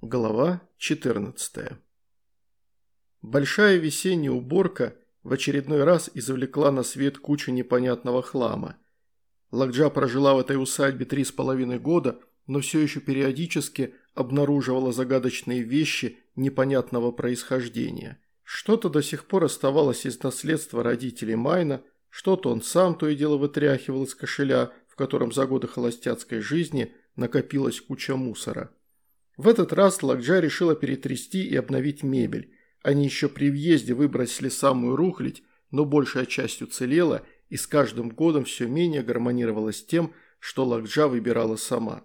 Глава 14 Большая весенняя уборка в очередной раз извлекла на свет кучу непонятного хлама. Лакджа прожила в этой усадьбе три с половиной года, но все еще периодически обнаруживала загадочные вещи непонятного происхождения. Что-то до сих пор оставалось из наследства родителей Майна, что-то он сам то и дело вытряхивал из кошеля, в котором за годы холостяцкой жизни накопилась куча мусора. В этот раз Лакджа решила перетрясти и обновить мебель. Они еще при въезде выбросили самую рухлядь, но большая часть уцелела и с каждым годом все менее гармонировала с тем, что Лакджа выбирала сама.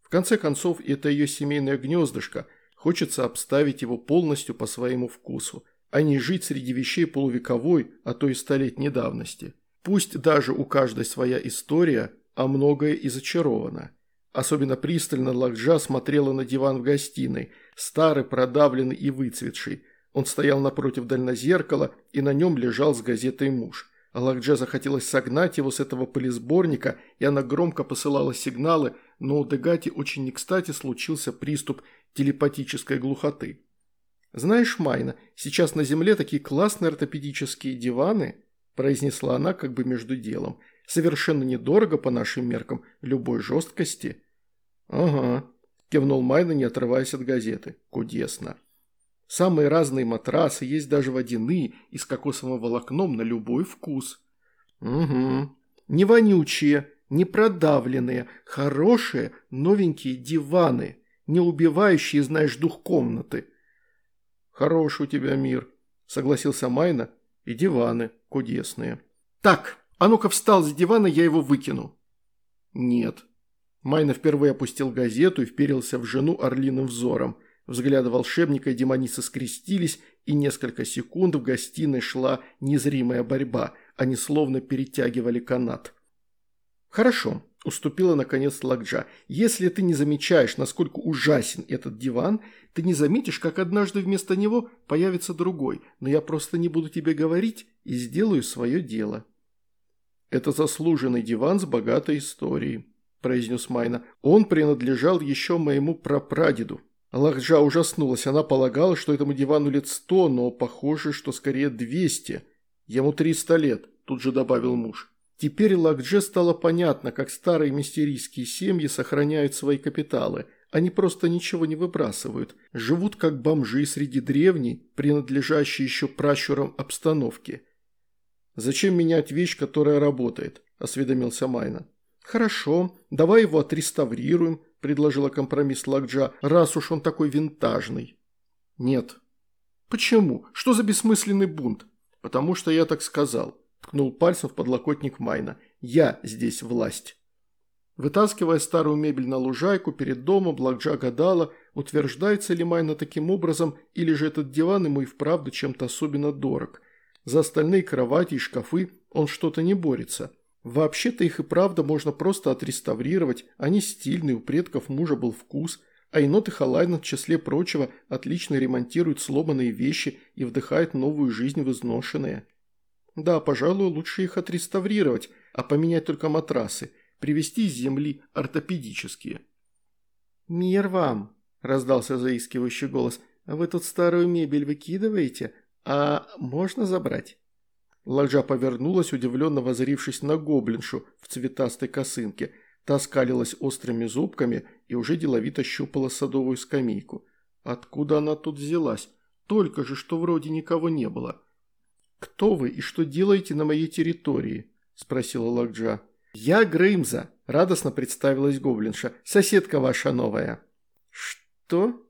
В конце концов, это ее семейное гнездышко, хочется обставить его полностью по своему вкусу, а не жить среди вещей полувековой, а то и столетней давности. Пусть даже у каждой своя история, а многое и зачаровано. Особенно пристально Лакджа смотрела на диван в гостиной, старый, продавленный и выцветший. Он стоял напротив дальнозеркала, и на нем лежал с газетой муж. А Лакджа захотелось согнать его с этого пылесборника, и она громко посылала сигналы, но у Дегати очень не кстати случился приступ телепатической глухоты. «Знаешь, Майна, сейчас на Земле такие классные ортопедические диваны», произнесла она как бы между делом – Совершенно недорого по нашим меркам, любой жесткости». «Ага», – кивнул Майна, не отрываясь от газеты. «Кудесно». Самые разные матрасы, есть даже водяные и с кокосовым волокном на любой вкус. Угу. Не вонючие, не продавленные, хорошие, новенькие диваны, не убивающие, знаешь, дух комнаты. Хороший у тебя мир, согласился Майна, и диваны кудесные. Так, «А ну-ка встал с дивана, я его выкину». «Нет». Майна впервые опустил газету и вперился в жену орлиным взором. Взгляды волшебника и демоницы скрестились, и несколько секунд в гостиной шла незримая борьба. Они словно перетягивали канат. «Хорошо», – уступила наконец Лакджа. «Если ты не замечаешь, насколько ужасен этот диван, ты не заметишь, как однажды вместо него появится другой, но я просто не буду тебе говорить и сделаю свое дело». «Это заслуженный диван с богатой историей», – произнес Майна. «Он принадлежал еще моему прапрадеду». Лахджа ужаснулась. Она полагала, что этому дивану лет сто, но похоже, что скорее двести. Ему триста лет, тут же добавил муж. Теперь Лакдже стало понятно, как старые мистерийские семьи сохраняют свои капиталы. Они просто ничего не выбрасывают. Живут как бомжи среди древней, принадлежащей еще пращурам обстановки. «Зачем менять вещь, которая работает?» – осведомился Майна. «Хорошо, давай его отреставрируем», – предложила компромисс Лакджа, – «раз уж он такой винтажный». «Нет». «Почему? Что за бессмысленный бунт?» «Потому что я так сказал», – ткнул пальцем в подлокотник Майна. «Я здесь власть». Вытаскивая старую мебель на лужайку перед домом, Блакджа гадала, утверждается ли Майна таким образом, или же этот диван ему и вправду чем-то особенно дорог – за остальные кровати и шкафы он что-то не борется. Вообще-то их и правда можно просто отреставрировать, они стильные, у предков мужа был вкус, а енот и Халайна, в числе прочего, отлично ремонтируют сломанные вещи и вдыхают новую жизнь в изношенные. Да, пожалуй, лучше их отреставрировать, а поменять только матрасы, привезти из земли ортопедические. «Мир вам!» – раздался заискивающий голос. «Вы тут старую мебель выкидываете? «А можно забрать?» Ладжа повернулась, удивленно возрившись на гоблиншу в цветастой косынке. Та скалилась острыми зубками и уже деловито щупала садовую скамейку. Откуда она тут взялась? Только же, что вроде никого не было. «Кто вы и что делаете на моей территории?» – спросила Лакджа. «Я Грымза», – радостно представилась гоблинша. «Соседка ваша новая». «Что?»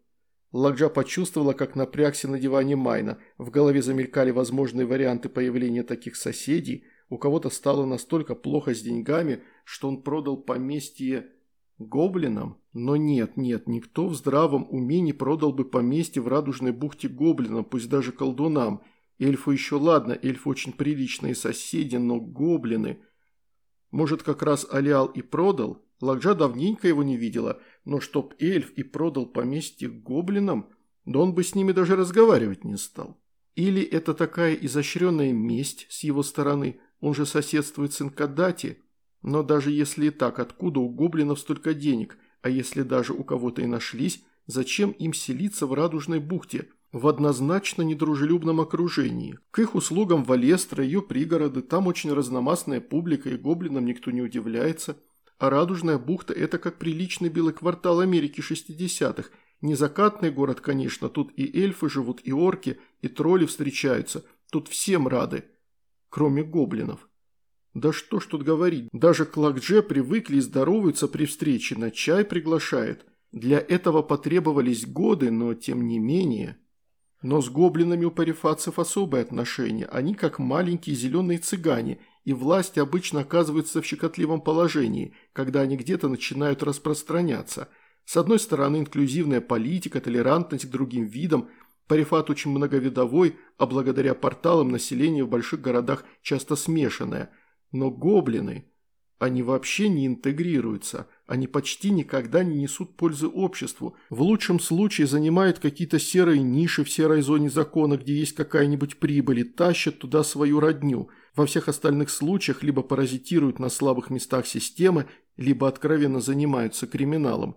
Ладжа почувствовала, как напрягся на диване Майна. В голове замелькали возможные варианты появления таких соседей. У кого-то стало настолько плохо с деньгами, что он продал поместье гоблинам. Но нет, нет, никто в здравом уме не продал бы поместье в Радужной бухте гоблинам, пусть даже колдунам. Эльфы еще ладно, эльфы очень приличные соседи, но гоблины... Может, как раз Алиал и продал? Лакджа давненько его не видела – но чтоб эльф и продал поместье гоблинам, да он бы с ними даже разговаривать не стал. Или это такая изощренная месть с его стороны, он же соседствует с Инкадати, но даже если и так, откуда у гоблинов столько денег, а если даже у кого-то и нашлись, зачем им селиться в Радужной бухте, в однозначно недружелюбном окружении. К их услугам Валестра, ее пригороды, там очень разномастная публика и гоблинам никто не удивляется. А Радужная бухта – это как приличный белый квартал Америки 60-х. Не закатный город, конечно, тут и эльфы живут, и орки, и тролли встречаются. Тут всем рады, кроме гоблинов. Да что ж тут говорить, даже к привыкли и здороваются при встрече, на чай приглашает. Для этого потребовались годы, но тем не менее... Но с гоблинами у парифатцев особое отношение. Они как маленькие зеленые цыгане, и власть обычно оказывается в щекотливом положении, когда они где-то начинают распространяться. С одной стороны, инклюзивная политика, толерантность к другим видам. Парифат очень многовидовой, а благодаря порталам население в больших городах часто смешанное. Но гоблины, они вообще не интегрируются – они почти никогда не несут пользы обществу, в лучшем случае занимают какие-то серые ниши в серой зоне закона, где есть какая-нибудь прибыль и тащат туда свою родню. Во всех остальных случаях либо паразитируют на слабых местах системы, либо откровенно занимаются криминалом.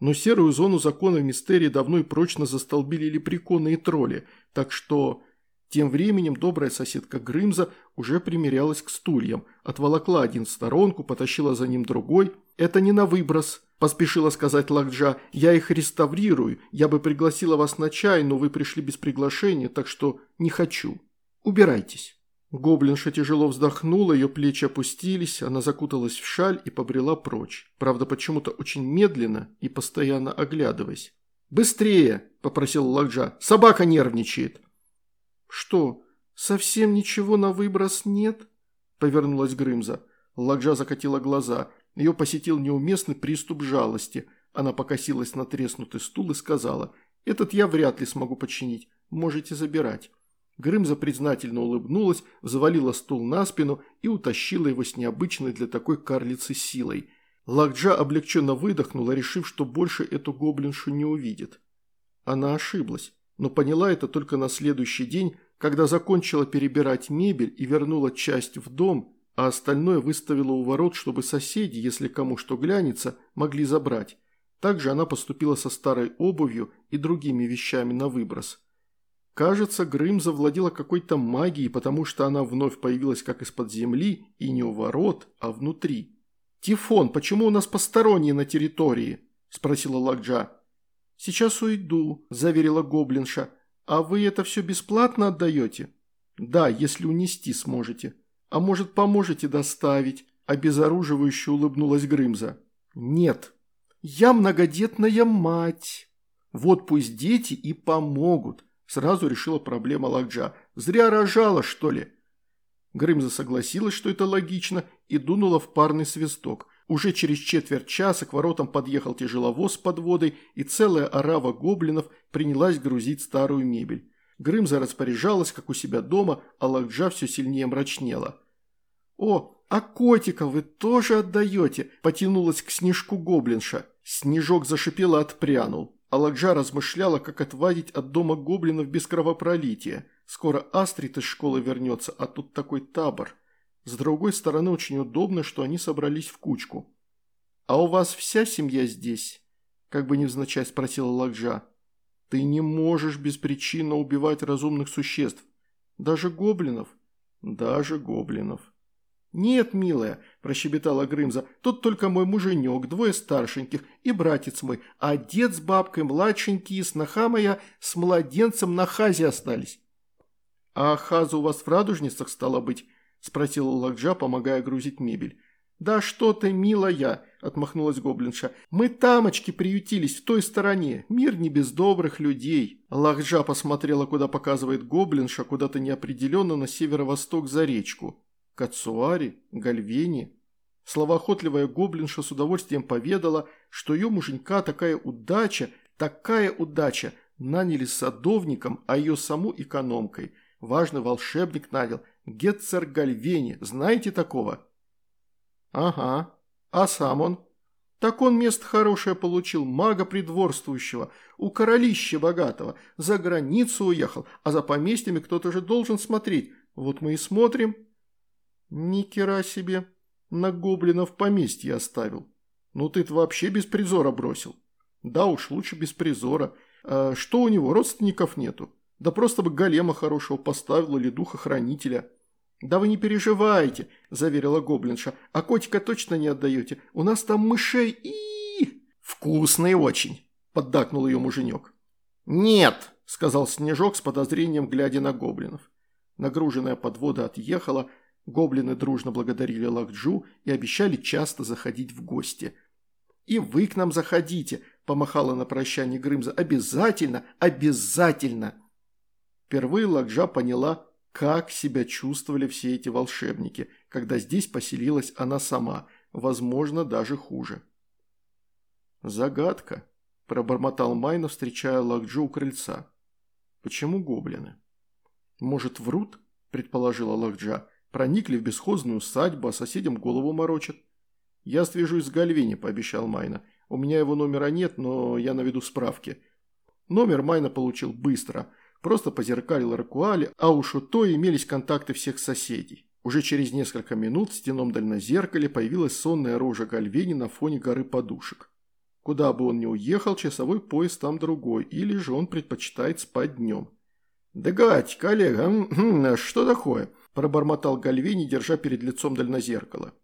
Но серую зону закона в Мистерии давно и прочно застолбили лепреконы и тролли, так что тем временем добрая соседка Грымза уже примерялась к стульям, отволокла один в сторонку, потащила за ним другой. «Это не на выброс», – поспешила сказать Лакджа. «Я их реставрирую. Я бы пригласила вас на чай, но вы пришли без приглашения, так что не хочу. Убирайтесь». Гоблинша тяжело вздохнула, ее плечи опустились, она закуталась в шаль и побрела прочь. Правда, почему-то очень медленно и постоянно оглядываясь. «Быстрее!» – попросил Лакджа. «Собака нервничает!» «Что, совсем ничего на выброс нет?» – повернулась Грымза. Ладжа закатила глаза. Ее посетил неуместный приступ жалости. Она покосилась на треснутый стул и сказала, «Этот я вряд ли смогу починить. Можете забирать». Грымза признательно улыбнулась, завалила стул на спину и утащила его с необычной для такой карлицы силой. Лакджа облегченно выдохнула, решив, что больше эту гоблиншу не увидит. Она ошиблась но поняла это только на следующий день, когда закончила перебирать мебель и вернула часть в дом, а остальное выставила у ворот, чтобы соседи, если кому что глянется, могли забрать. Также она поступила со старой обувью и другими вещами на выброс. Кажется, Грым завладела какой-то магией, потому что она вновь появилась как из-под земли и не у ворот, а внутри. «Тифон, почему у нас посторонние на территории?» – спросила Лакджа. «Сейчас уйду», – заверила гоблинша. «А вы это все бесплатно отдаете?» «Да, если унести сможете. А может, поможете доставить?» – обезоруживающе улыбнулась Грымза. «Нет. Я многодетная мать. Вот пусть дети и помогут», – сразу решила проблема Лакджа. «Зря рожала, что ли?» Грымза согласилась, что это логично, и дунула в парный свисток – уже через четверть часа к воротам подъехал тяжеловоз с подводой, и целая орава гоблинов принялась грузить старую мебель. Грымза распоряжалась, как у себя дома, а Лакджа все сильнее мрачнела. «О, а котика вы тоже отдаете?» – потянулась к снежку гоблинша. Снежок зашипел и отпрянул. А Лакджа размышляла, как отвадить от дома гоблинов без кровопролития. Скоро Астрид из школы вернется, а тут такой табор. С другой стороны, очень удобно, что они собрались в кучку. «А у вас вся семья здесь?» – как бы невзначай спросила Лакджа. «Ты не можешь беспричинно убивать разумных существ. Даже гоблинов?» «Даже гоблинов». «Нет, милая», – прощебетала Грымза, – «тут только мой муженек, двое старшеньких и братец мой, а дед с бабкой младшенькие, сноха моя с младенцем на хазе остались». «А хаза у вас в радужницах стало быть?» – спросила Лакджа, помогая грузить мебель. «Да что ты, милая!» – отмахнулась гоблинша. «Мы тамочки приютились в той стороне. Мир не без добрых людей». Лакджа посмотрела, куда показывает гоблинша, куда-то неопределенно на северо-восток за речку. Кацуари? Гальвени? Словоохотливая гоблинша с удовольствием поведала, что ее муженька такая удача, такая удача, наняли садовником, а ее саму экономкой. Важный волшебник нанял, Гетцер Гальвени, знаете такого?» «Ага. А сам он?» «Так он место хорошее получил, мага придворствующего, у королища богатого, за границу уехал, а за поместьями кто-то же должен смотреть. Вот мы и смотрим». «Ни кера себе, на гоблинов поместье оставил. Ну ты-то вообще без призора бросил». Да уж, лучше без призора. А что у него, родственников нету? Да просто бы голема хорошего поставил или духа-хранителя. «Да вы не переживайте», – заверила гоблинша, – «а котика точно не отдаете? У нас там мышей и «Вкусный очень», – поддакнул ее муженек. «Нет», – сказал Снежок с подозрением, глядя на гоблинов. Нагруженная подвода отъехала, гоблины дружно благодарили Лакджу и обещали часто заходить в гости. «И вы к нам заходите», – помахала на прощание Грымза. «Обязательно, обязательно!» Впервые Лакджа поняла, как себя чувствовали все эти волшебники, когда здесь поселилась она сама, возможно, даже хуже. «Загадка», – пробормотал Майна, встречая Лакджу у крыльца. «Почему гоблины?» «Может, врут?» – предположила Лакджа. «Проникли в бесхозную усадьбу, а соседям голову морочат». «Я свяжусь с Гальвини», – пообещал Майна. «У меня его номера нет, но я наведу справки». Номер Майна получил быстро – Просто позеркалил Ракуале, а уж у той имелись контакты всех соседей. Уже через несколько минут в стеном дальнозеркале появилась сонная рожа Гальвени на фоне горы подушек. Куда бы он ни уехал, часовой пояс там другой, или же он предпочитает спать днем. «Да гать, коллега, что такое?» – пробормотал Гальвени, держа перед лицом дальнозеркало.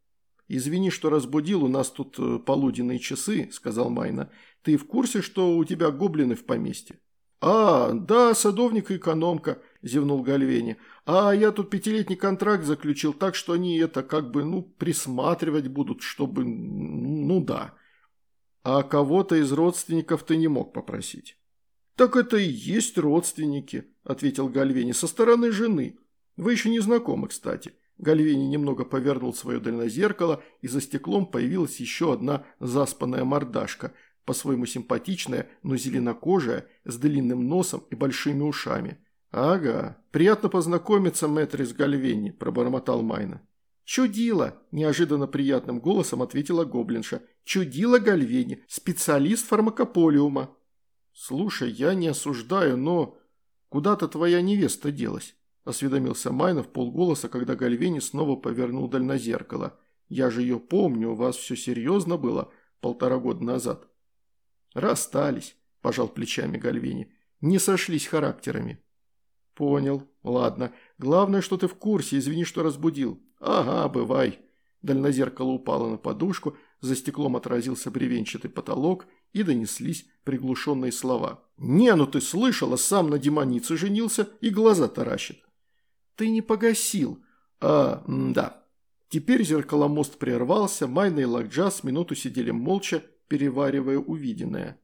«Извини, что разбудил, у нас тут э, полуденные часы», – сказал Майна. «Ты в курсе, что у тебя гоблины в поместье?» «А, да, садовник и экономка», – зевнул Гальвени. «А я тут пятилетний контракт заключил, так что они это как бы, ну, присматривать будут, чтобы, ну да». «А кого-то из родственников ты не мог попросить?» «Так это и есть родственники», – ответил Гальвени, – «со стороны жены. Вы еще не знакомы, кстати». Гальвени немного повернул свое дальнозеркало, и за стеклом появилась еще одна заспанная мордашка – по-своему симпатичная, но зеленокожая, с длинным носом и большими ушами. «Ага, приятно познакомиться, мэтрис Гальвени», – пробормотал Майна. «Чудила!» – неожиданно приятным голосом ответила гоблинша. «Чудила Гальвени, специалист фармакополиума». «Слушай, я не осуждаю, но куда-то твоя невеста делась», – осведомился Майна в полголоса, когда Гальвени снова повернул дальнозеркало. «Я же ее помню, у вас все серьезно было полтора года назад». «Расстались», – пожал плечами Гальвини. «Не сошлись характерами». «Понял. Ладно. Главное, что ты в курсе. Извини, что разбудил». «Ага, бывай». Дальнозеркало упало на подушку, за стеклом отразился бревенчатый потолок и донеслись приглушенные слова. «Не, ну ты слышала, сам на демонице женился и глаза таращит». «Ты не погасил». «А, да». Теперь зеркаломост прервался, Майна и Лакджа с минуту сидели молча переваривая увиденное.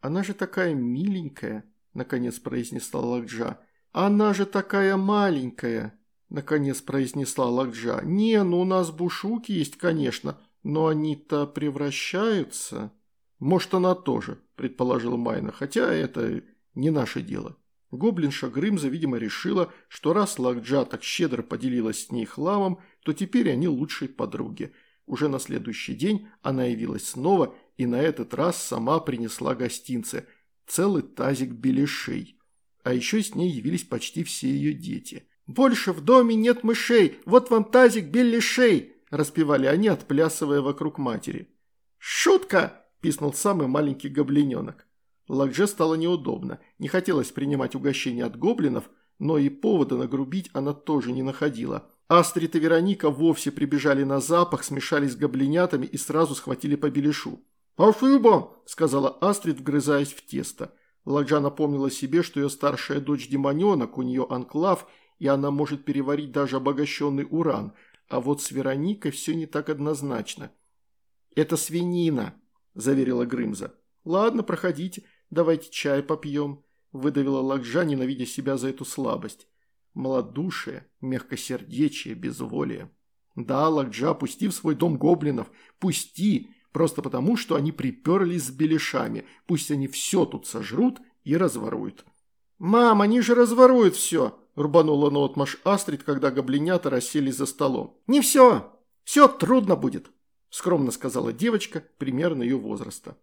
«Она же такая миленькая», – наконец произнесла Лакджа. «Она же такая маленькая», – наконец произнесла Лакджа. «Не, ну у нас бушуки есть, конечно, но они-то превращаются». «Может, она тоже», – предположил Майна, хотя это не наше дело. Гоблинша Грымза, видимо, решила, что раз Лакджа так щедро поделилась с ней хламом, то теперь они лучшие подруги – уже на следующий день она явилась снова и на этот раз сама принесла гостинцы – целый тазик беляшей. А еще с ней явились почти все ее дети. «Больше в доме нет мышей, вот вам тазик беляшей!» – распевали они, отплясывая вокруг матери. «Шутка!» – писнул самый маленький гоблиненок. Лакже стало неудобно, не хотелось принимать угощение от гоблинов, но и повода нагрубить она тоже не находила – Астрид и Вероника вовсе прибежали на запах, смешались с гоблинятами и сразу схватили по беляшу. «Спасибо!» – сказала Астрид, вгрызаясь в тесто. Ладжа напомнила себе, что ее старшая дочь демоненок, у нее анклав, и она может переварить даже обогащенный уран, а вот с Вероникой все не так однозначно. «Это свинина», – заверила Грымза. «Ладно, проходите, давайте чай попьем», – выдавила Лакжа, ненавидя себя за эту слабость. Малодушие, мягкосердечие, безволие. Да, Лакджа, пусти в свой дом гоблинов, пусти, просто потому, что они приперлись с беляшами. Пусть они все тут сожрут и разворуют. «Мам, они же разворуют все!» – рубанула наотмашь Астрид, когда гоблинята расселись за столом. «Не все! Все трудно будет!» – скромно сказала девочка, примерно ее возраста.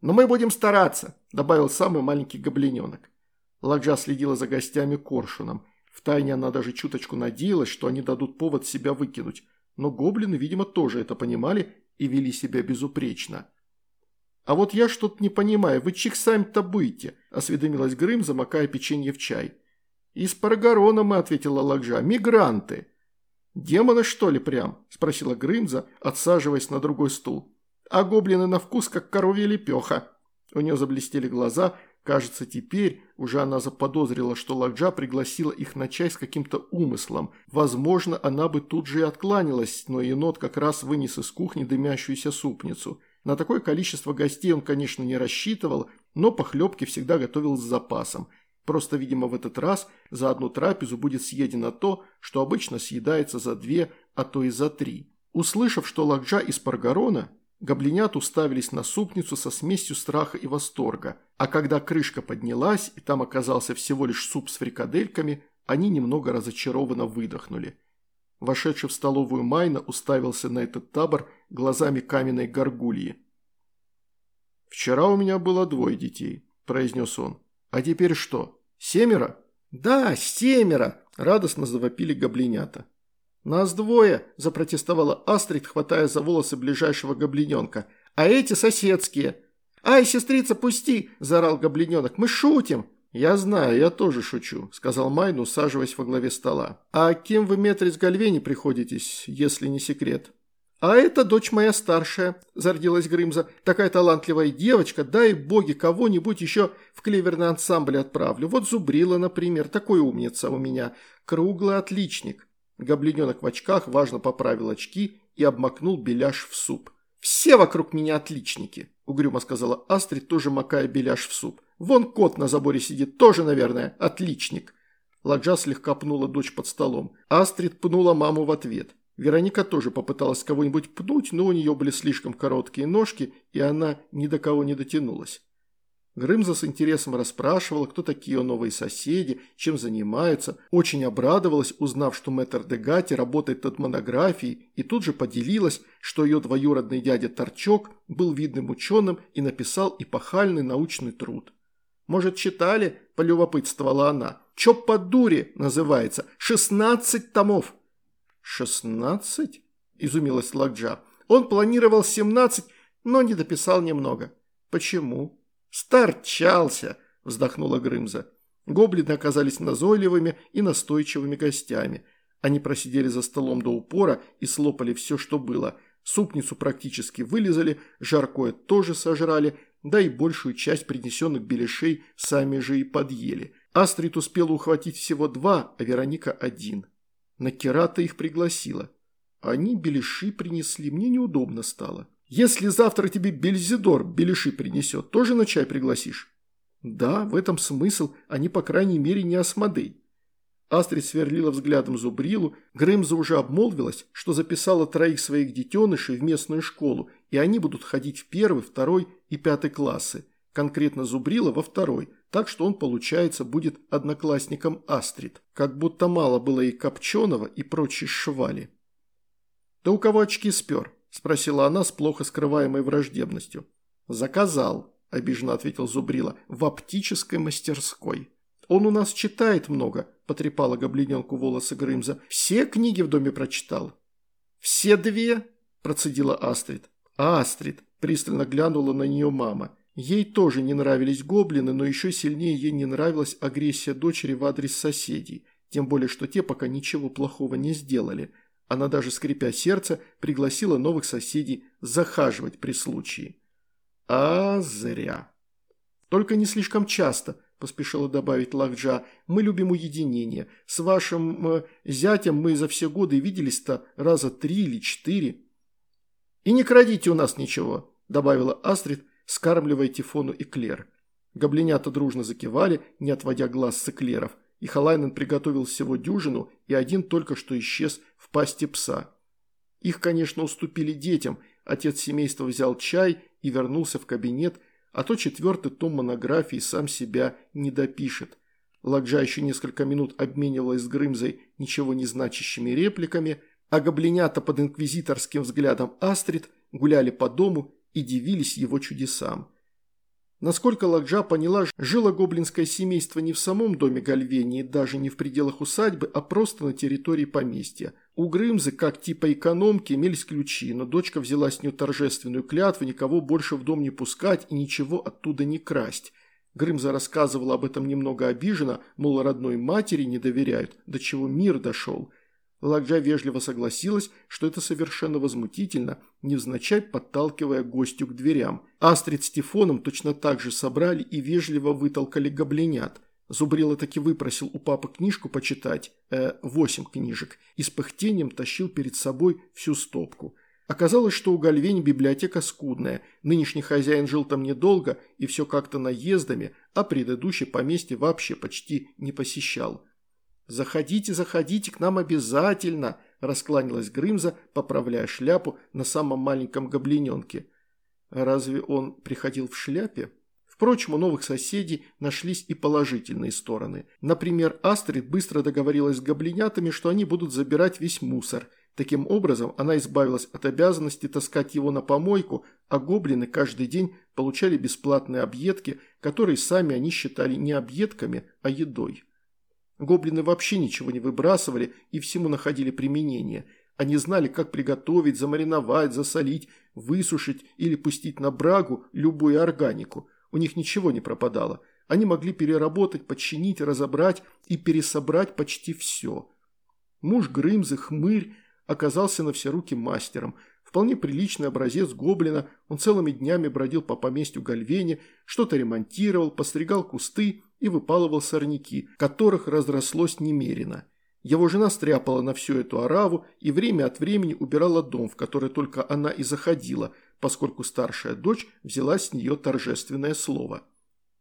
«Но мы будем стараться», – добавил самый маленький гоблиненок. Ладжа следила за гостями коршуном – Втайне она даже чуточку надеялась, что они дадут повод себя выкинуть, но гоблины, видимо, тоже это понимали и вели себя безупречно. «А вот я что-то не понимаю, вы чик сами-то будете?» – осведомилась Грым, замокая печенье в чай. «Из Парагорона мы», – ответила Лакжа, – «мигранты». «Демоны, что ли, прям?» – спросила Грымза, отсаживаясь на другой стул. «А гоблины на вкус, как коровья лепеха». У нее заблестели глаза, кажется, теперь уже она заподозрила, что Лакджа пригласила их на чай с каким-то умыслом. Возможно, она бы тут же и откланялась, но енот как раз вынес из кухни дымящуюся супницу. На такое количество гостей он, конечно, не рассчитывал, но похлебки всегда готовил с запасом – Просто, видимо, в этот раз за одну трапезу будет съедено то, что обычно съедается за две, а то и за три. Услышав, что лакджа из паргарона, гоблинят уставились на супницу со смесью страха и восторга, а когда крышка поднялась и там оказался всего лишь суп с фрикадельками, они немного разочарованно выдохнули. Вошедший в столовую Майна уставился на этот табор глазами каменной горгульи. «Вчера у меня было двое детей», – произнес он. «А теперь что?» «Семеро?» «Да, семеро!» – радостно завопили гоблинята. «Нас двое!» – запротестовала Астрид, хватая за волосы ближайшего гоблиненка. «А эти соседские!» «Ай, сестрица, пусти!» – заорал гоблиненок. «Мы шутим!» «Я знаю, я тоже шучу», – сказал Майн, усаживаясь во главе стола. «А кем вы, Метрис Гальвени, приходитесь, если не секрет?» «А это дочь моя старшая», – зарделась Грымза. «Такая талантливая девочка, дай боги кого-нибудь еще в клеверный ансамбль отправлю. Вот Зубрила, например, такой умница у меня. Круглый отличник». Гоблиненок в очках важно поправил очки и обмакнул беляш в суп. «Все вокруг меня отличники», – угрюмо сказала Астрид, тоже макая беляш в суп. «Вон кот на заборе сидит, тоже, наверное, отличник». Ладжа слегка пнула дочь под столом. Астрид пнула маму в ответ. Вероника тоже попыталась кого-нибудь пнуть, но у нее были слишком короткие ножки, и она ни до кого не дотянулась. Грымза с интересом расспрашивала, кто такие новые соседи, чем занимаются, очень обрадовалась, узнав, что мэтр Дегати работает над монографией, и тут же поделилась, что ее двоюродный дядя Торчок был видным ученым и написал эпохальный научный труд. «Может, читали?» – полюбопытствовала она. «Чё по дуре?» называется. «Шестнадцать томов!» «Шестнадцать?» – изумилась Лакджа. «Он планировал семнадцать, но не дописал немного». «Почему?» «Старчался!» – вздохнула Грымза. Гоблины оказались назойливыми и настойчивыми гостями. Они просидели за столом до упора и слопали все, что было. Супницу практически вылезали, жаркое тоже сожрали, да и большую часть принесенных беляшей сами же и подъели. Астрид успела ухватить всего два, а Вероника один. На Керата их пригласила. Они беляши принесли, мне неудобно стало. Если завтра тебе Бельзидор беляши принесет, тоже на чай пригласишь? Да, в этом смысл, они, по крайней мере, не Асмодей. Астрид сверлила взглядом Зубрилу, Грымза уже обмолвилась, что записала троих своих детенышей в местную школу, и они будут ходить в первый, второй и пятый классы. Конкретно Зубрила во второй, так что он, получается, будет одноклассником Астрид. Как будто мало было и Копченого, и прочей швали. «Да у кого очки спер?» – спросила она с плохо скрываемой враждебностью. «Заказал», – обиженно ответил Зубрила, – «в оптической мастерской». «Он у нас читает много», – потрепала гоблиненку волосы Грымза. «Все книги в доме прочитал». «Все две?» – процедила Астрид. «Астрид», – пристально глянула на нее мама. Ей тоже не нравились гоблины, но еще сильнее ей не нравилась агрессия дочери в адрес соседей, тем более, что те пока ничего плохого не сделали. Она даже, скрипя сердце, пригласила новых соседей захаживать при случае. А зря. Только не слишком часто, поспешила добавить Лакджа. Мы любим уединение. С вашим э, зятем мы за все годы виделись-то раза три или четыре. И не крадите у нас ничего, добавила Астрид, скармливая Тифону эклер. Гоблинята дружно закивали, не отводя глаз с эклеров, и Халайнен приготовил всего дюжину, и один только что исчез в пасти пса. Их, конечно, уступили детям, отец семейства взял чай и вернулся в кабинет, а то четвертый том монографии сам себя не допишет. Ладжа еще несколько минут обменивалась с Грымзой ничего не значащими репликами, а гоблинята под инквизиторским взглядом Астрид гуляли по дому и дивились его чудесам. Насколько Лакджа поняла, жило гоблинское семейство не в самом доме Гальвении, даже не в пределах усадьбы, а просто на территории поместья. У Грымзы, как типа экономки, имелись ключи, но дочка взяла с нее торжественную клятву никого больше в дом не пускать и ничего оттуда не красть. Грымза рассказывала об этом немного обиженно, мол, родной матери не доверяют, до чего мир дошел. Ладжа вежливо согласилась, что это совершенно возмутительно, невзначай подталкивая гостю к дверям. Астрид с Тифоном точно так же собрали и вежливо вытолкали гоблинят. Зубрила таки выпросил у папы книжку почитать, э, восемь книжек, и с пыхтением тащил перед собой всю стопку. Оказалось, что у Гальвень библиотека скудная, нынешний хозяин жил там недолго и все как-то наездами, а предыдущий поместье вообще почти не посещал. «Заходите, заходите к нам обязательно!» – раскланялась Грымза, поправляя шляпу на самом маленьком гоблиненке. Разве он приходил в шляпе? Впрочем, у новых соседей нашлись и положительные стороны. Например, Астрид быстро договорилась с гоблинятами, что они будут забирать весь мусор. Таким образом, она избавилась от обязанности таскать его на помойку, а гоблины каждый день получали бесплатные объедки, которые сами они считали не объедками, а едой. Гоблины вообще ничего не выбрасывали и всему находили применение. Они знали, как приготовить, замариновать, засолить, высушить или пустить на брагу любую органику. У них ничего не пропадало. Они могли переработать, подчинить, разобрать и пересобрать почти все. Муж Грымзы, хмырь, оказался на все руки мастером. Вполне приличный образец гоблина, он целыми днями бродил по поместью Гальвене, что-то ремонтировал, постригал кусты и выпалывал сорняки, которых разрослось немерено. Его жена стряпала на всю эту ораву и время от времени убирала дом, в который только она и заходила, поскольку старшая дочь взяла с нее торжественное слово.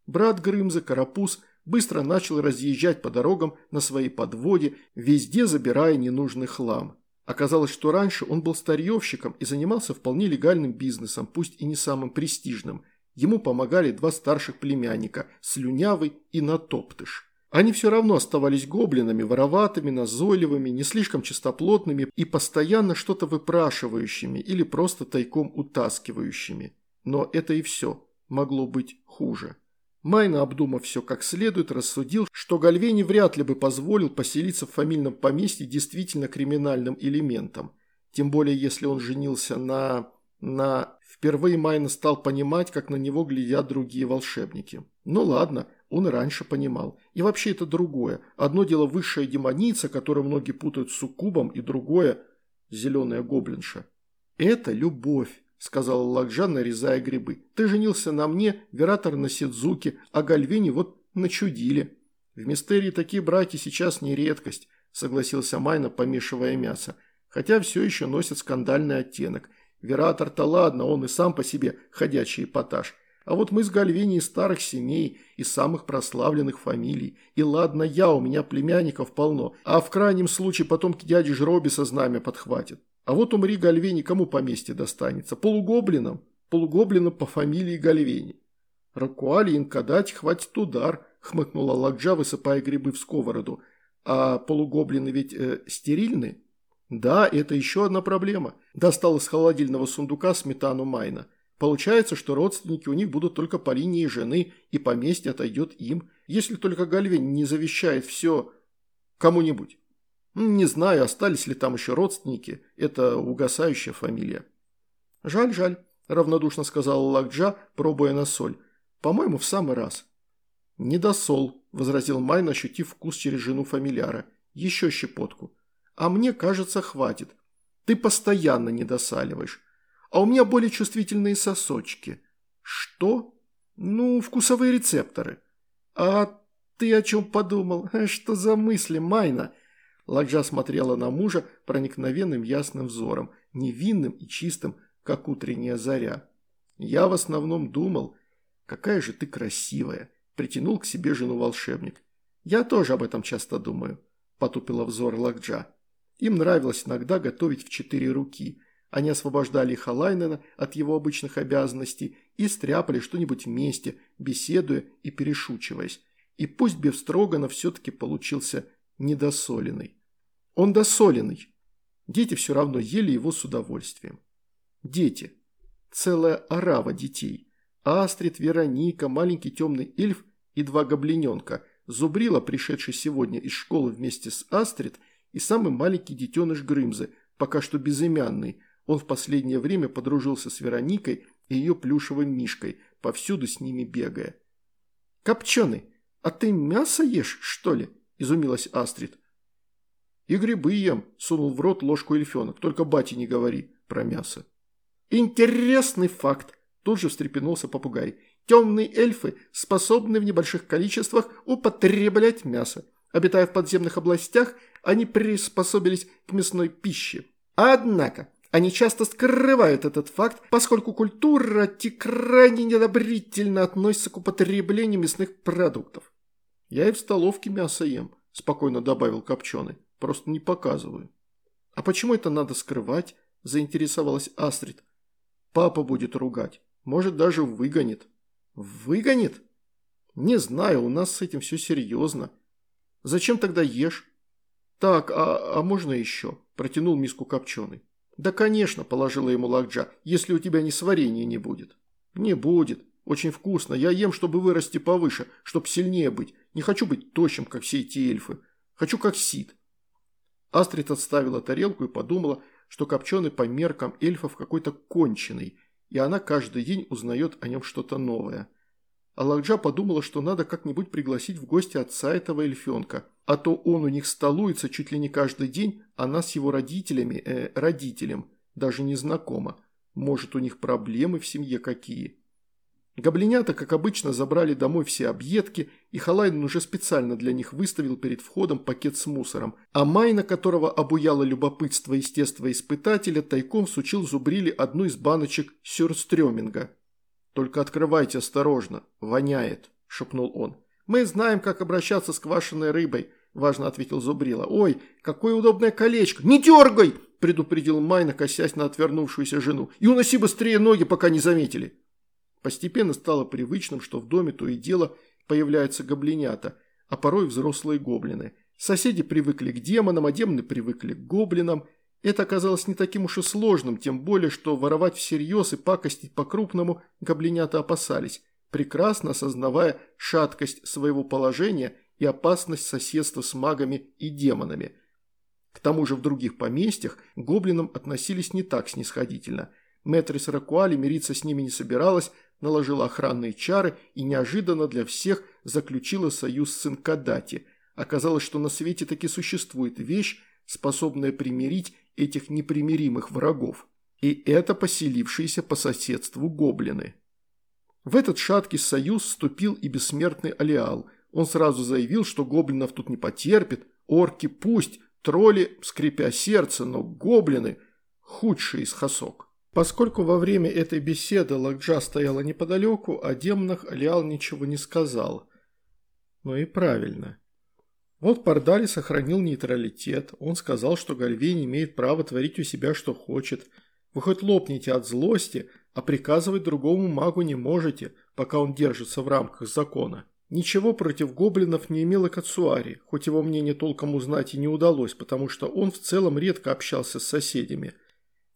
Брат Грымза, Карапуз, быстро начал разъезжать по дорогам на своей подводе, везде забирая ненужный хлам. Оказалось, что раньше он был старьевщиком и занимался вполне легальным бизнесом, пусть и не самым престижным – Ему помогали два старших племянника – Слюнявый и Натоптыш. Они все равно оставались гоблинами, вороватыми, назойливыми, не слишком чистоплотными и постоянно что-то выпрашивающими или просто тайком утаскивающими. Но это и все. Могло быть хуже. Майна, обдумав все как следует, рассудил, что Гальвени вряд ли бы позволил поселиться в фамильном поместье действительно криминальным элементом. Тем более, если он женился на... на... Впервые Майна стал понимать, как на него глядят другие волшебники. Ну ладно, он и раньше понимал. И вообще это другое. Одно дело высшая демоница, которую многие путают с суккубом, и другое – зеленая гоблинша. «Это любовь», – сказала Лакжан, нарезая грибы. «Ты женился на мне, Вератор на Сидзуке, а Гальвини вот начудили». «В мистерии такие браки сейчас не редкость», – согласился Майна, помешивая мясо. «Хотя все еще носит скандальный оттенок. Вератор-то ладно, он и сам по себе ходячий эпатаж. А вот мы с Гальвини старых семей, из самых прославленных фамилий. И ладно я, у меня племянников полно, а в крайнем случае потомки дяди Жробиса знамя подхватят. А вот умри Гальвени, кому поместье достанется? Полугоблинам? Полугоблинам по фамилии Гальвени. Ракуали инкадать хватит удар, хмыкнула Лакджа, высыпая грибы в сковороду. А полугоблины ведь э, стерильны? Да, это еще одна проблема. Достал из холодильного сундука сметану Майна. Получается, что родственники у них будут только по линии жены, и поместье отойдет им, если только Гальвень не завещает все кому-нибудь. Не знаю, остались ли там еще родственники, это угасающая фамилия. Жаль, жаль, равнодушно сказала Лакджа, пробуя на соль. По-моему, в самый раз. Не досол, возразил Майн, ощутив вкус через жену фамильяра. Еще щепотку. А мне кажется, хватит. Ты постоянно недосаливаешь. А у меня более чувствительные сосочки. Что? Ну, вкусовые рецепторы. А ты о чем подумал? Что за мысли, Майна? Ладжа смотрела на мужа проникновенным ясным взором, невинным и чистым, как утренняя заря. Я в основном думал, какая же ты красивая, притянул к себе жену волшебник. Я тоже об этом часто думаю, потупила взор Лакджа. Им нравилось иногда готовить в четыре руки. Они освобождали Халайнена от его обычных обязанностей и стряпали что-нибудь вместе, беседуя и перешучиваясь. И пусть Бефстроганов все-таки получился недосоленный. Он досоленный. Дети все равно ели его с удовольствием. Дети. Целая орава детей. Астрид, Вероника, маленький темный эльф и два гоблиненка. Зубрила, пришедший сегодня из школы вместе с Астрид, и самый маленький детеныш Грымзы, пока что безымянный. Он в последнее время подружился с Вероникой и ее плюшевым мишкой, повсюду с ними бегая. «Копченый, а ты мясо ешь, что ли?» – изумилась Астрид. «И грибы ем», – сунул в рот ложку эльфенок, «только бате не говори про мясо». «Интересный факт», – тут же встрепенулся попугай. «Темные эльфы способны в небольших количествах употреблять мясо. Обитая в подземных областях, они приспособились к мясной пище. Однако, они часто скрывают этот факт, поскольку культура те крайне недобрительно относится к употреблению мясных продуктов. «Я и в столовке мясо ем», – спокойно добавил Копченый. «Просто не показываю». «А почему это надо скрывать?» – заинтересовалась Астрид. «Папа будет ругать. Может, даже выгонит». «Выгонит?» «Не знаю, у нас с этим все серьезно. Зачем тогда ешь?» «Так, а, а можно еще?» – протянул миску Копченый. «Да, конечно», – положила ему Лакджа, – «если у тебя ни сварения не будет». «Не будет. Очень вкусно. Я ем, чтобы вырасти повыше, чтобы сильнее быть. Не хочу быть тощим, как все эти эльфы. Хочу как Сид». Астрид отставила тарелку и подумала, что Копченый по меркам эльфов какой-то конченый, и она каждый день узнает о нем что-то новое. Алакджа подумала, что надо как-нибудь пригласить в гости отца этого эльфенка, а то он у них столуется чуть ли не каждый день, она с его родителями, э, родителем, даже не знакома. Может, у них проблемы в семье какие? Гоблинята, как обычно, забрали домой все объедки, и Халайден уже специально для них выставил перед входом пакет с мусором, а Майна, которого обуяло любопытство естествоиспытателя, тайком сучил зубрили одну из баночек сюрстрёминга. «Только открывайте осторожно, воняет», – шепнул он. «Мы знаем, как обращаться с квашеной рыбой», – важно ответил Зубрила. «Ой, какое удобное колечко! Не дергай!» – предупредил Майна, косясь на отвернувшуюся жену. «И уноси быстрее ноги, пока не заметили». Постепенно стало привычным, что в доме то и дело появляются гоблинята, а порой взрослые гоблины. Соседи привыкли к демонам, а демоны привыкли к гоблинам. Это оказалось не таким уж и сложным, тем более, что воровать всерьез и пакостить по-крупному гоблинята опасались, прекрасно осознавая шаткость своего положения и опасность соседства с магами и демонами. К тому же в других поместьях гоблинам относились не так снисходительно. Мэтрис Ракуали мириться с ними не собиралась, наложила охранные чары и неожиданно для всех заключила союз с Инкадати. Оказалось, что на свете таки существует вещь, способная примирить этих непримиримых врагов. И это поселившиеся по соседству гоблины. В этот шаткий союз вступил и бессмертный Алиал. Он сразу заявил, что гоблинов тут не потерпит, орки пусть, тролли, скрипя сердце, но гоблины – худшие из хасок. Поскольку во время этой беседы Лакджа стояла неподалеку, о демонах Алиал ничего не сказал. Но и правильно. Вот Пардали сохранил нейтралитет. Он сказал, что Гальвейн имеет право творить у себя, что хочет. Вы хоть лопните от злости, а приказывать другому магу не можете, пока он держится в рамках закона. Ничего против гоблинов не имел и Кацуари, хоть его мнение толком узнать и не удалось, потому что он в целом редко общался с соседями –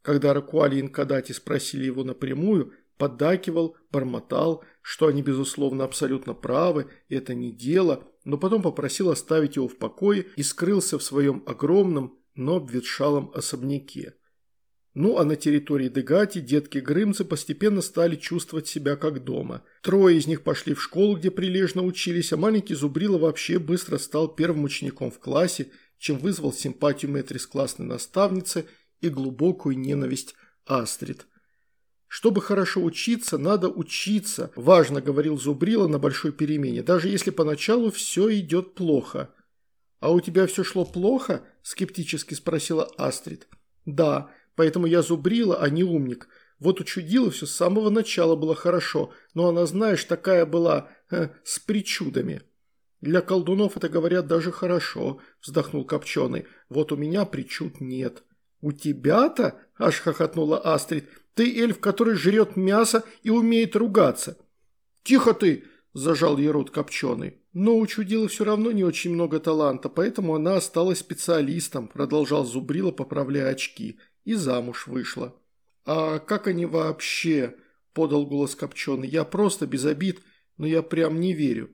когда Ракуали и Инкадати спросили его напрямую, поддакивал, бормотал, что они, безусловно, абсолютно правы, и это не дело, но потом попросил оставить его в покое и скрылся в своем огромном, но обветшалом особняке. Ну а на территории Дегати детки-грымцы постепенно стали чувствовать себя как дома. Трое из них пошли в школу, где прилежно учились, а маленький Зубрила вообще быстро стал первым учеником в классе, чем вызвал симпатию Мэтрис классной наставницы – и глубокую ненависть Астрид. «Чтобы хорошо учиться, надо учиться», – важно говорил Зубрила на большой перемене, даже если поначалу все идет плохо. «А у тебя все шло плохо?» – скептически спросила Астрид. «Да, поэтому я Зубрила, а не умник. Вот у Чудила все с самого начала было хорошо, но она, знаешь, такая была э, с причудами». «Для колдунов это, говорят, даже хорошо», – вздохнул Копченый. «Вот у меня причуд нет». «У тебя-то?» – аж хохотнула Астрид. «Ты эльф, который жрет мясо и умеет ругаться». «Тихо ты!» – зажал ей рот копченый. «Но у Чудила все равно не очень много таланта, поэтому она осталась специалистом», – продолжал Зубрила, поправляя очки. «И замуж вышла». «А как они вообще?» – подал голос Копченый. «Я просто без обид, но я прям не верю».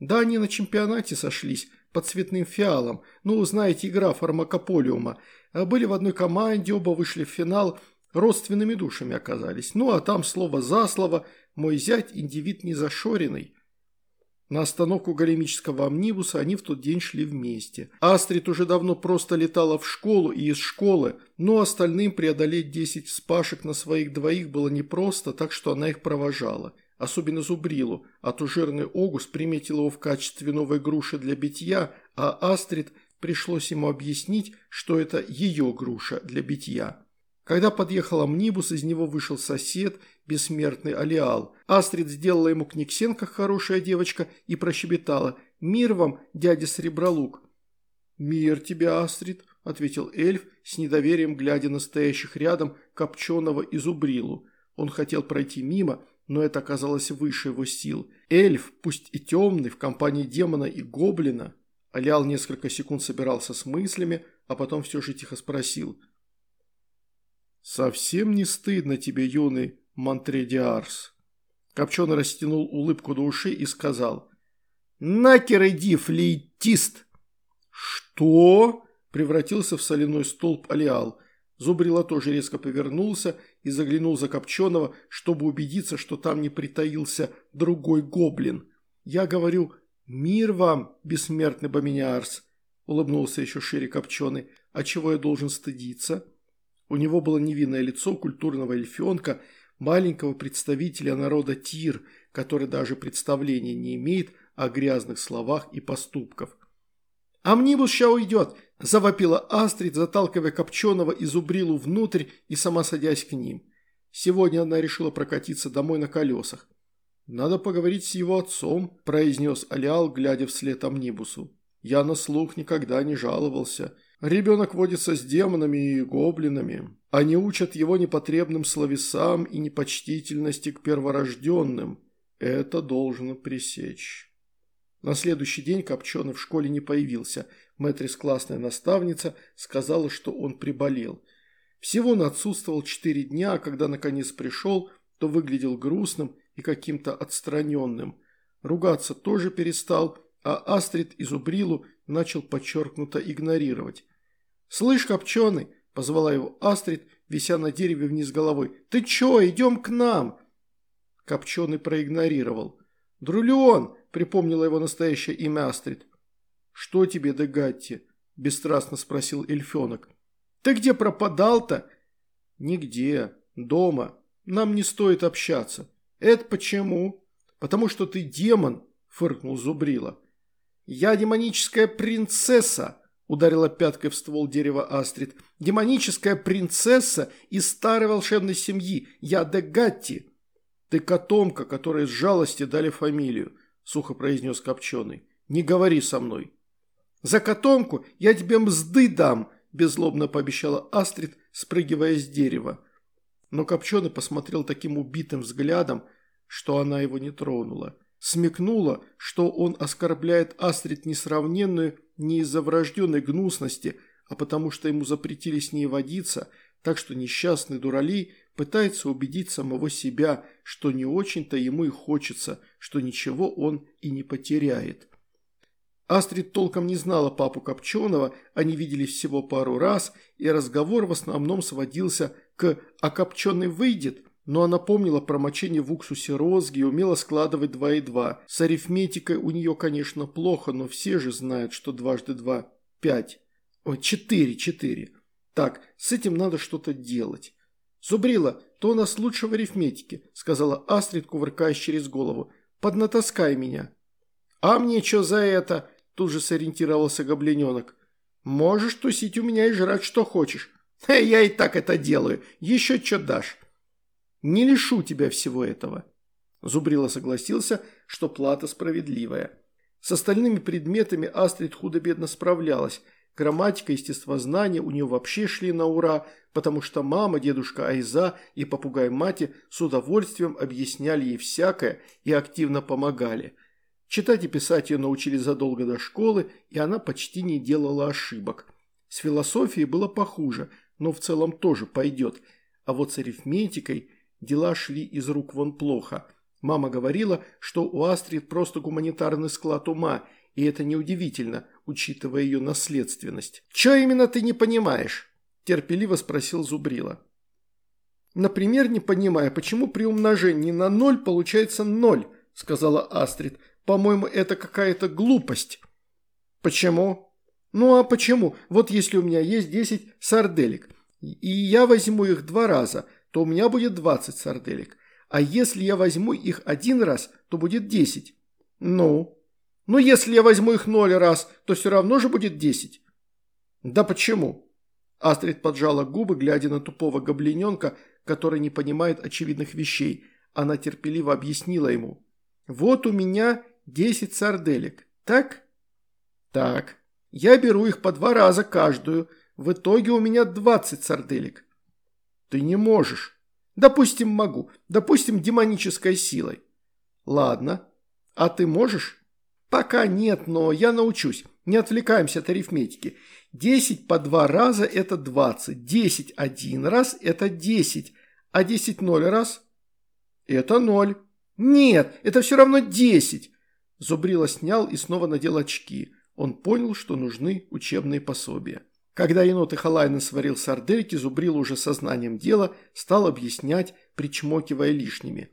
«Да, они на чемпионате сошлись, под цветным фиалом. Ну, знаете, игра фармакополиума. Были в одной команде, оба вышли в финал, родственными душами оказались. Ну, а там слово за слово, мой зять индивид незашоренный». На остановку големического амнибуса они в тот день шли вместе. Астрид уже давно просто летала в школу и из школы, но остальным преодолеть 10 вспашек на своих двоих было непросто, так что она их провожала. Особенно Зубрилу, а то жирный Огус приметил его в качестве новой груши для битья, а Астрид пришлось ему объяснить, что это ее груша для битья. Когда подъехал амнибус, из него вышел сосед, бессмертный Алиал. Астрид сделала ему книгсен, как хорошая девочка, и прощебетала «Мир вам, дядя Сребролук!» «Мир тебе, Астрид!» – ответил эльф, с недоверием глядя на стоящих рядом Копченого и Зубрилу. Он хотел пройти мимо, но это оказалось выше его сил. Эльф, пусть и темный, в компании демона и гоблина. Алиал несколько секунд собирался с мыслями, а потом все же тихо спросил – «Совсем не стыдно тебе, юный Монтредиарс?» Копченый растянул улыбку до ушей и сказал. «Накер иди, флейтист!» «Что?» – превратился в соляной столб Алиал. Зубрила тоже резко повернулся и заглянул за Копченого, чтобы убедиться, что там не притаился другой гоблин. «Я говорю, мир вам, бессмертный Боминиарс!» – улыбнулся еще шире Копченый. «А чего я должен стыдиться?» У него было невинное лицо культурного эльфенка, маленького представителя народа Тир, который даже представления не имеет о грязных словах и поступках. «Амнибус ща уйдет!» – завопила Астрид, заталкивая Копченого и Зубрилу внутрь и сама садясь к ним. Сегодня она решила прокатиться домой на колесах. «Надо поговорить с его отцом», – произнес Алиал, глядя вслед Амнибусу. «Я на слух никогда не жаловался. Ребенок водится с демонами и гоблинами. Они учат его непотребным словесам и непочтительности к перворожденным. Это должно пресечь. На следующий день Копченый в школе не появился. Мэтрис, классная наставница, сказала, что он приболел. Всего он отсутствовал четыре дня, а когда наконец пришел, то выглядел грустным и каким-то отстраненным. Ругаться тоже перестал, а Астрид и Зубрилу начал подчеркнуто игнорировать. «Слышь, Копченый!» – позвала его Астрид, вися на дереве вниз головой. «Ты чё, идем к нам!» Копченый проигнорировал. «Друлеон!» – припомнила его настоящее имя Астрид. «Что тебе, Дегатти?» – бесстрастно спросил эльфенок. «Ты где пропадал-то?» «Нигде. Дома. Нам не стоит общаться». «Это почему?» «Потому что ты демон», – фыркнул Зубрила. «Я демоническая принцесса», Ударила пяткой в ствол дерева Астрид. «Демоническая принцесса из старой волшебной семьи. Я Дегатти». «Ты котомка, которой с жалости дали фамилию», – сухо произнес Копченый. «Не говори со мной». «За котомку я тебе мзды дам», – беззлобно пообещала Астрид, спрыгивая с дерева. Но Копченый посмотрел таким убитым взглядом, что она его не тронула. Смекнула, что он оскорбляет Астрид несравненную не из-за врожденной гнусности, а потому что ему запретили с ней водиться, так что несчастный дуралей пытается убедить самого себя, что не очень-то ему и хочется, что ничего он и не потеряет. Астрид толком не знала папу Копченого, они виделись всего пару раз, и разговор в основном сводился к «а Копченый выйдет?», но она помнила про мочение в уксусе розги и умела складывать два и два. С арифметикой у нее, конечно, плохо, но все же знают, что дважды два – пять. Ой, четыре, четыре. Так, с этим надо что-то делать. «Зубрила, то у нас лучше в арифметике», – сказала Астрид, кувыркаясь через голову. «Поднатаскай меня». «А мне что за это?» – тут же сориентировался гоблененок. «Можешь тусить у меня и жрать, что хочешь». «Я и так это делаю. Еще что дашь?» Не лишу тебя всего этого». Зубрила согласился, что плата справедливая. С остальными предметами Астрид худо-бедно справлялась. Грамматика, естествознание у нее вообще шли на ура, потому что мама, дедушка Айза и попугай Мати с удовольствием объясняли ей всякое и активно помогали. Читать и писать ее научили задолго до школы, и она почти не делала ошибок. С философией было похуже, но в целом тоже пойдет. А вот с арифметикой дела шли из рук вон плохо. Мама говорила, что у Астрид просто гуманитарный склад ума, и это неудивительно, учитывая ее наследственность. «Че именно ты не понимаешь?» – терпеливо спросил Зубрила. «Например, не понимая, почему при умножении на ноль получается ноль», – сказала Астрид. «По-моему, это какая-то глупость». «Почему?» «Ну а почему? Вот если у меня есть 10 сарделек, и я возьму их два раза, то у меня будет 20 сарделек. А если я возьму их один раз, то будет 10. Ну? Ну если я возьму их ноль раз, то все равно же будет 10. Да почему? Астрид поджала губы, глядя на тупого гоблиненка, который не понимает очевидных вещей. Она терпеливо объяснила ему. Вот у меня 10 сарделек, так? Так. Я беру их по два раза каждую. В итоге у меня 20 сарделек. Ты не можешь. Допустим, могу. Допустим, демонической силой. Ладно. А ты можешь? Пока нет, но я научусь. Не отвлекаемся от арифметики. 10 по два раза – это 20. 10 один раз – это 10. А 10 ноль раз – это 0. Нет, это все равно 10. Зубрила снял и снова надел очки. Он понял, что нужны учебные пособия. Когда енот и Халайнен сварил сардельки, Зубрил уже сознанием дела стал объяснять, причмокивая лишними.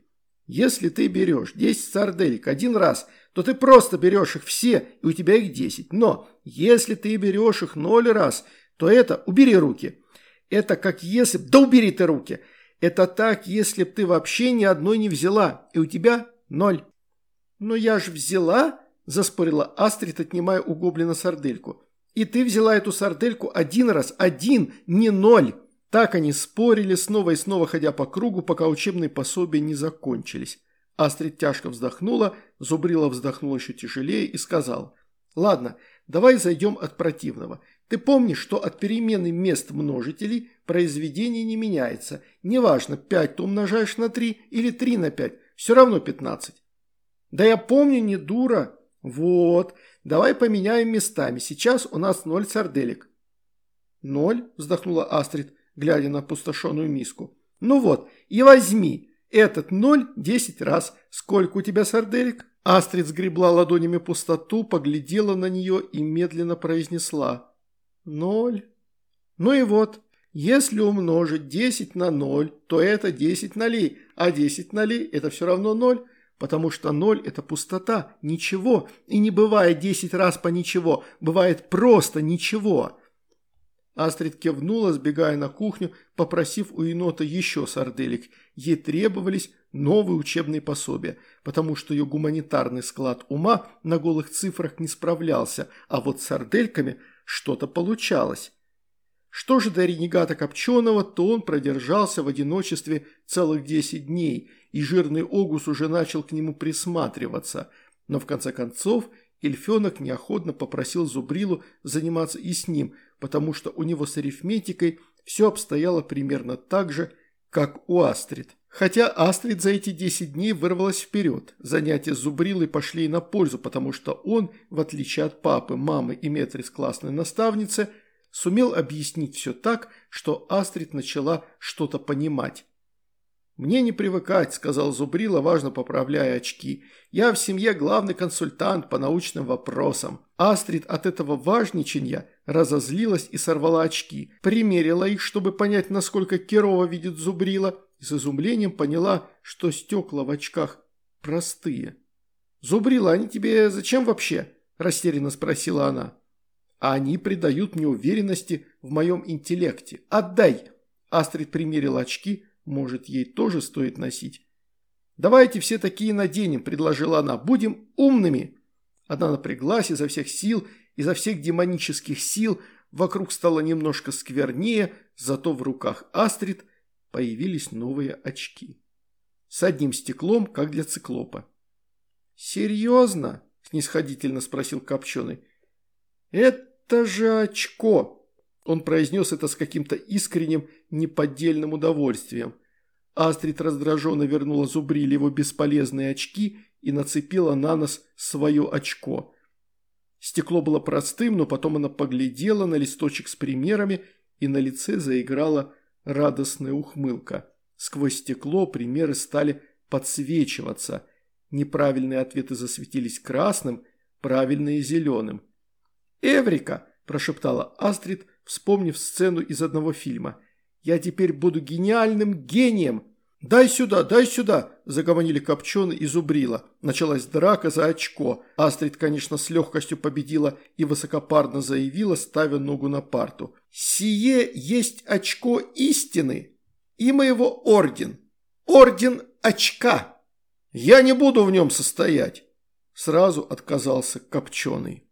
«Если ты берешь 10 сардельк один раз, то ты просто берешь их все, и у тебя их 10. Но если ты берешь их ноль раз, то это убери руки. Это как если... Да убери ты руки! Это так, если б ты вообще ни одной не взяла, и у тебя ноль». «Но я ж взяла!» – заспорила Астрид, отнимая у гоблина сардельку. «И ты взяла эту сардельку один раз, один, не ноль!» Так они спорили, снова и снова ходя по кругу, пока учебные пособия не закончились. Астрид тяжко вздохнула, Зубрила вздохнул еще тяжелее и сказал, «Ладно, давай зайдем от противного. Ты помнишь, что от перемены мест множителей произведение не меняется. Неважно, 5 ты умножаешь на 3 или 3 на 5, все равно 15. Да я помню, не дура. Вот, давай поменяем местами. Сейчас у нас ноль сарделек. Ноль, вздохнула Астрид, глядя на пустошенную миску. Ну вот, и возьми. Этот ноль десять раз. Сколько у тебя сарделек? Астрид сгребла ладонями пустоту, поглядела на нее и медленно произнесла. Ноль. Ну и вот, если умножить 10 на 0, то это 10 нолей, а 10 нолей – это все равно 0 потому что ноль – это пустота, ничего, и не бывает десять раз по ничего, бывает просто ничего. Астрид кивнула, сбегая на кухню, попросив у енота еще сарделек. Ей требовались новые учебные пособия, потому что ее гуманитарный склад ума на голых цифрах не справлялся, а вот с сардельками что-то получалось. Что же до ренегата Копченого, то он продержался в одиночестве целых 10 дней, и жирный Огус уже начал к нему присматриваться. Но в конце концов Эльфенок неохотно попросил Зубрилу заниматься и с ним, потому что у него с арифметикой все обстояло примерно так же, как у Астрид. Хотя Астрид за эти 10 дней вырвалась вперед. Занятия с Зубрилой пошли на пользу, потому что он, в отличие от папы, мамы и метрис классной наставницы, сумел объяснить все так, что Астрид начала что-то понимать. «Мне не привыкать», – сказал Зубрила, важно поправляя очки. «Я в семье главный консультант по научным вопросам». Астрид от этого важничанья разозлилась и сорвала очки. Примерила их, чтобы понять, насколько Керова видит Зубрила, и с изумлением поняла, что стекла в очках простые. «Зубрила, они тебе зачем вообще?» – растерянно спросила она а они придают мне уверенности в моем интеллекте. Отдай!» Астрид примерила очки, может, ей тоже стоит носить. «Давайте все такие наденем», – предложила она, – «будем умными». Она напряглась изо всех сил, изо всех демонических сил, вокруг стало немножко сквернее, зато в руках Астрид появились новые очки. С одним стеклом, как для циклопа. «Серьезно?» – снисходительно спросил Копченый. «Это это же очко!» Он произнес это с каким-то искренним, неподдельным удовольствием. Астрид раздраженно вернула Зубриле его бесполезные очки и нацепила на нос свое очко. Стекло было простым, но потом она поглядела на листочек с примерами, и на лице заиграла радостная ухмылка. Сквозь стекло примеры стали подсвечиваться. Неправильные ответы засветились красным, правильные – зеленым. «Эврика!» – прошептала Астрид, вспомнив сцену из одного фильма. «Я теперь буду гениальным гением!» «Дай сюда, дай сюда!» – загомонили Копченый и Зубрила. Началась драка за очко. Астрид, конечно, с легкостью победила и высокопарно заявила, ставя ногу на парту. «Сие есть очко истины и моего орден. Орден очка. Я не буду в нем состоять!» Сразу отказался Копченый.